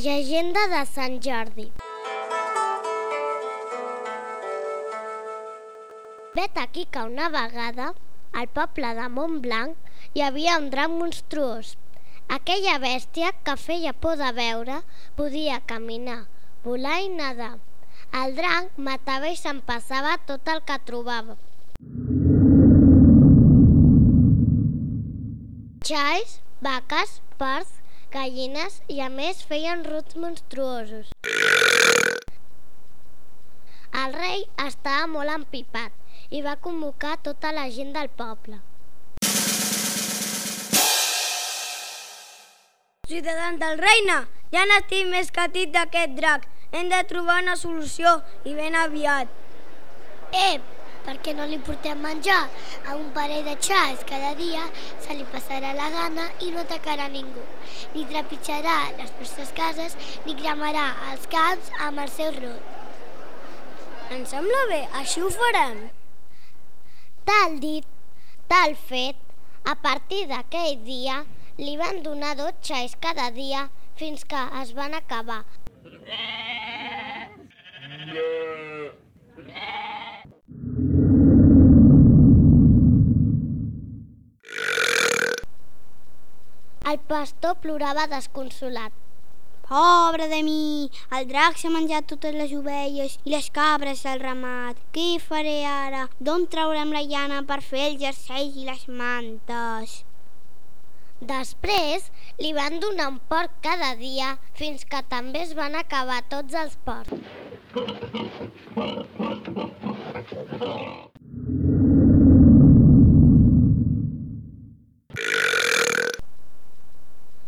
Llegenda de Sant Jordi. Vet aquí que una vegada, al poble de Montblanc, hi havia un drac monstruós. Aquella bèstia que feia por de veure podia caminar, volar i nedar. El drac matava i s'empassava tot el que trobava. Xais, vaques, porcs, gallines i a més feien ruts monstruosos. El rei estava molt empipat i va convocar tota la gent del poble. Ciutadans del reina, ja n'estic més catit d'aquest drac. Hem de trobar una solució i ben aviat. Ep, per què no li portem menjar a un parell de xais cada dia se li passarà la gana i no atacarà ningú. Ni trepitjarà les nostres cases ni cremarà els camps amb el seu rot. Em sembla bé, així ho farem. Tal dit, tal fet, a partir d'aquell dia li van donar dos xais cada dia fins que es van acabar. El pastor plorava desconsolat. Pobre de mi, el drac s'ha menjat totes les ovelles i les cabres del ramat. Què faré ara? D'on traurem la llana per fer els jerseis i les mantes? Després li van donar un porc cada dia fins que també es van acabar tots els porcs.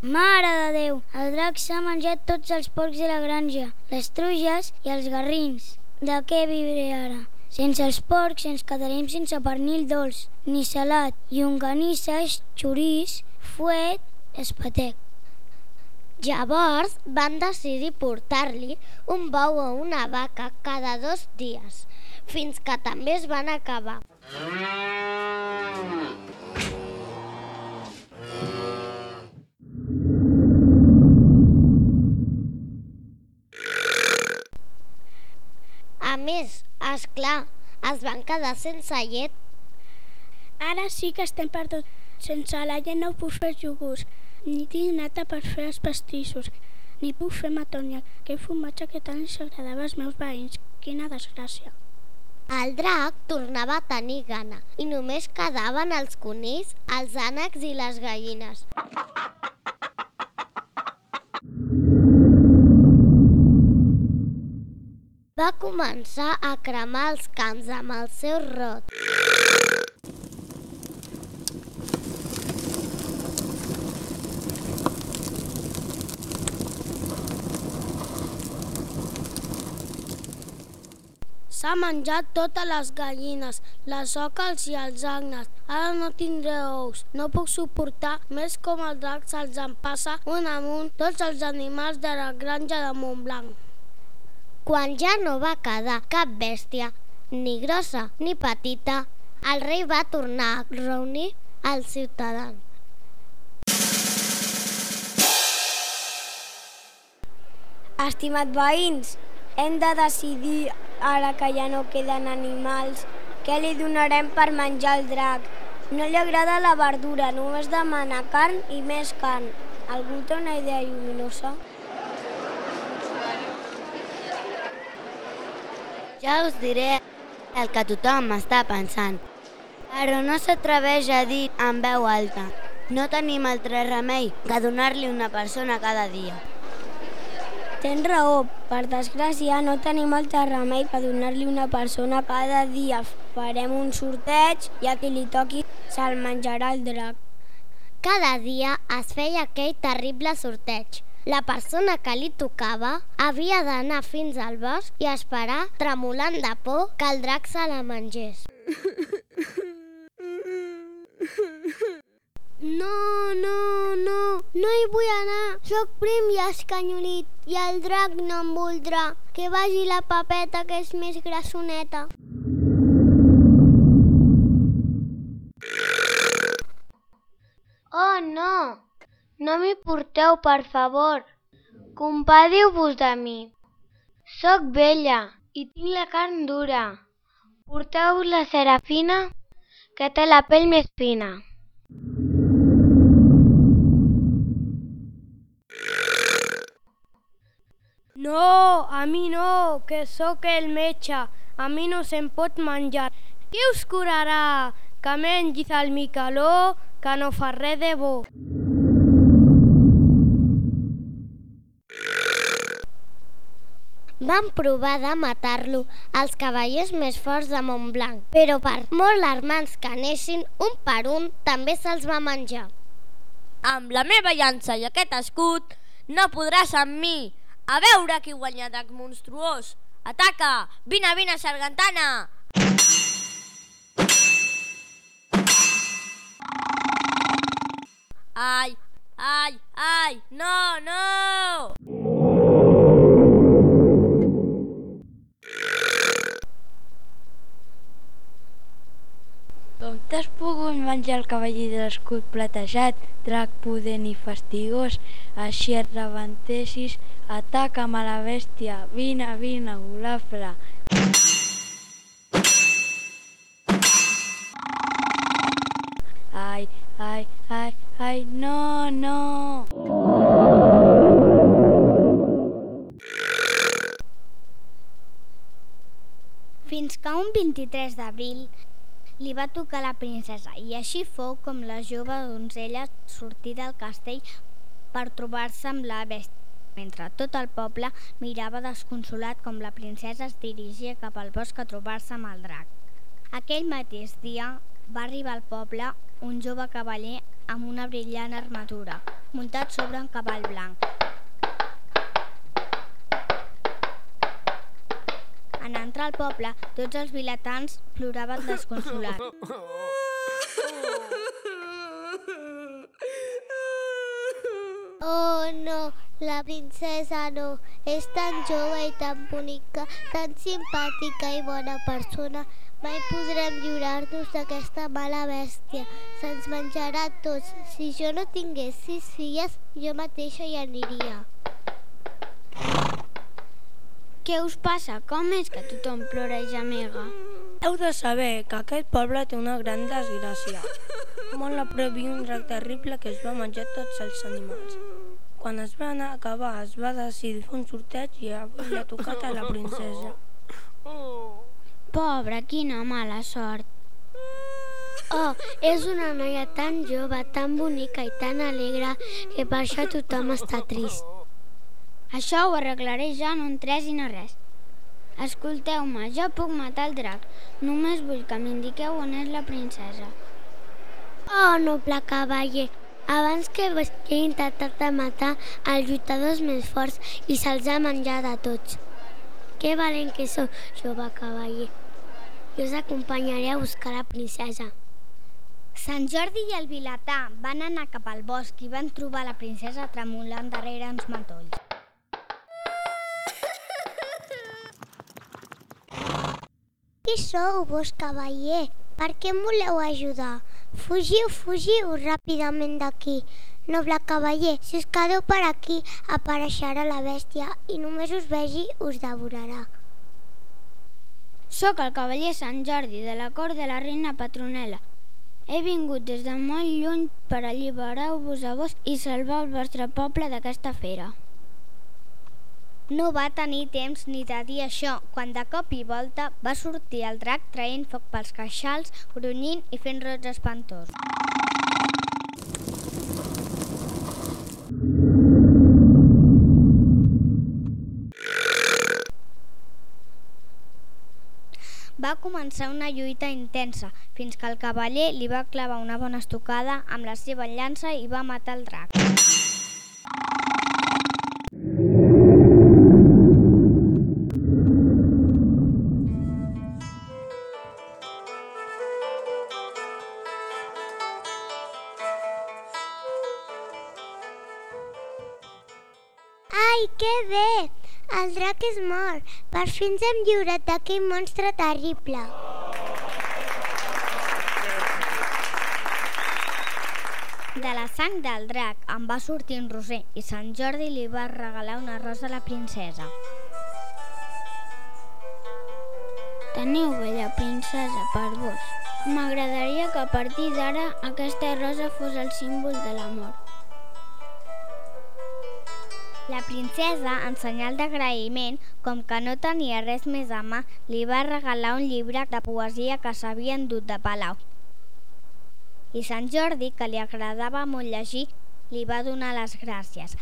Mare de Déu, el drac s'ha menjat tots els porcs de la granja, les truges i els garrins. De què viuré ara? Sense els porcs ens quedarem sense pernil dolç, ni salat, llonganisses, xurís, fuet, espatec. Llavors van decidir portar-li un bou o una vaca cada dos dies, fins que també es van acabar. A és clar, es van quedar sense llet. Ara sí que estem perdut. Sense la llet no puc fer iogurts, ni tinc nata per fer els pastissos, ni puc fer matònia, que formatge que tant els agradava als meus veïns. Quina desgràcia. El drac tornava a tenir gana i només quedaven els conills, els ànecs i les gallines. Va començar a cremar els camps amb el seu rot. S'ha menjat totes les gallines, les òcals i els agnes. Ara no tindré ous. No puc suportar més com el drac se'ls empassa un amunt tots els animals de la granja de Montblanc. Quan ja no va quedar cap bèstia, ni grossa ni petita, el rei va tornar a reunir els ciutadans. Estimat veïns, hem de decidir, ara que ja no queden animals, què li donarem per menjar al drac. No li agrada la verdura, només demana carn i més carn. Algú té una idea lluminosa? Ja us diré el que tothom està pensant, però no s'atreveix a dir en veu alta. No tenim altre remei que donar-li una persona cada dia. Tens raó, per desgràcia no tenim altre remei que donar-li una persona cada dia. Farem un sorteig i a qui li toqui se'l menjarà el drac. Cada dia es feia aquell terrible sorteig. La persona que li tocava havia d'anar fins al bosc i esperar, tremolant de por, que el drac se la mengés. No, no, no, no hi vull anar. Soc prim i escanyolit i el drac no em voldrà. Que vagi la papeta que és més grassoneta. Oh, no! No m'hi porteu, per favor. Compadiu-vos de mi. Soc vella i tinc la carn dura. Porteu la cera fina, que té la pell més fina. No, a mi no, que sóc el metge. A mi no se'm pot menjar. Qui us curarà? Que mengis al Micaló, que no fa res de bo. Van provar de matar-lo els cavallers més forts de Montblanc, però per molt armants que anessin, un per un també se'ls va menjar. Amb la meva llança i aquest escut no podràs amb mi. A veure qui guanya drac monstruós. Ataca! Vine, vine, sargantana! Ai, ai, ai, no, no! T'has pogut menjar el cavaller de l'escut platejat, drac pudent i fastigós, així et rebentessis, ataca'm a la bèstia, vine, vine, golafre. Ai, ai, ai, ai, no, no! Fins que un 23 d'abril li va tocar la princesa i així fou com la jove donzella sortí del castell per trobar-se amb la bèstia mentre tot el poble mirava desconsolat com la princesa es dirigia cap al bosc a trobar-se amb el drac. Aquell mateix dia va arribar al poble un jove cavaller amb una brillant armadura, muntat sobre un cavall blanc. En entrar al poble, tots els vilatans ploraven desconsolats. Oh, no, la princesa no. És tan jove i tan bonica, tan simpàtica i bona persona. Mai podrem lliurar-nos d'aquesta mala bèstia. Se'ns menjarà tots. Si jo no tingués sis filles, jo mateixa hi aniria. Què us passa? Com és que tothom plora i gemega? Heu de saber que aquest poble té una gran desgràcia. Molt a prop hi un drac terrible que es va menjar tots els animals. Quan es van acabar es va decidir fer un sorteig i avui ha tocat a la princesa. Pobre, quina mala sort. Oh, és una noia tan jove, tan bonica i tan alegre que per això tothom està trist. Això ho arreglaré jo en un tres i no res. Escolteu-me, jo puc matar el drac. Només vull que m'indiqueu on és la princesa. Oh, noble cavaller, abans que vos he intentat de matar els lluitadors més forts i se'ls ha menjat a tots. Que valent que sou, jove cavaller. Jo us acompanyaré a buscar la princesa. Sant Jordi i el Vilatà van anar cap al bosc i van trobar la princesa tremolant darrere uns matolls. Qui sou, vos cavaller? Per què em voleu ajudar? Fugiu, fugiu ràpidament d'aquí. Noble cavaller, si us quedeu per aquí, apareixerà la bèstia i només us vegi us devorarà. Soc el cavaller Sant Jordi de la cort de la reina Petronela. He vingut des de molt lluny per alliberar-vos a vos i salvar el vostre poble d'aquesta fera. No va tenir temps ni de dir això, quan de cop i volta va sortir el drac traient foc pels queixals, grunyint i fent rots espantós. Va començar una lluita intensa, fins que el cavaller li va clavar una bona estocada amb la seva llança i va matar el drac. Ai, que bé! El drac és mort. Per fi ens hem lliurat d'aquell monstre terrible. De la sang del drac en va sortir un roser i Sant Jordi li va regalar una rosa a la princesa. Teniu, bella princesa, per vos. M'agradaria que a partir d'ara aquesta rosa fos el símbol de l'amor. La princesa, en senyal d'agraïment, com que no tenia res més a mà, li va regalar un llibre de poesia que s'havia endut de palau. I Sant Jordi, que li agradava molt llegir, li va donar les gràcies.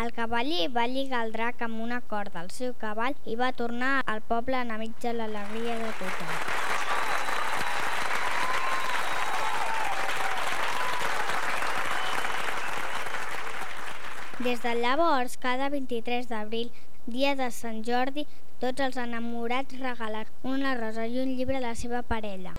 El cavaller va lligar el drac amb una corda al seu cavall i va tornar al poble enmig de l'alegria de tothom. Des de llavors, cada 23 d'abril, dia de Sant Jordi, tots els enamorats regalen una rosa i un llibre a la seva parella.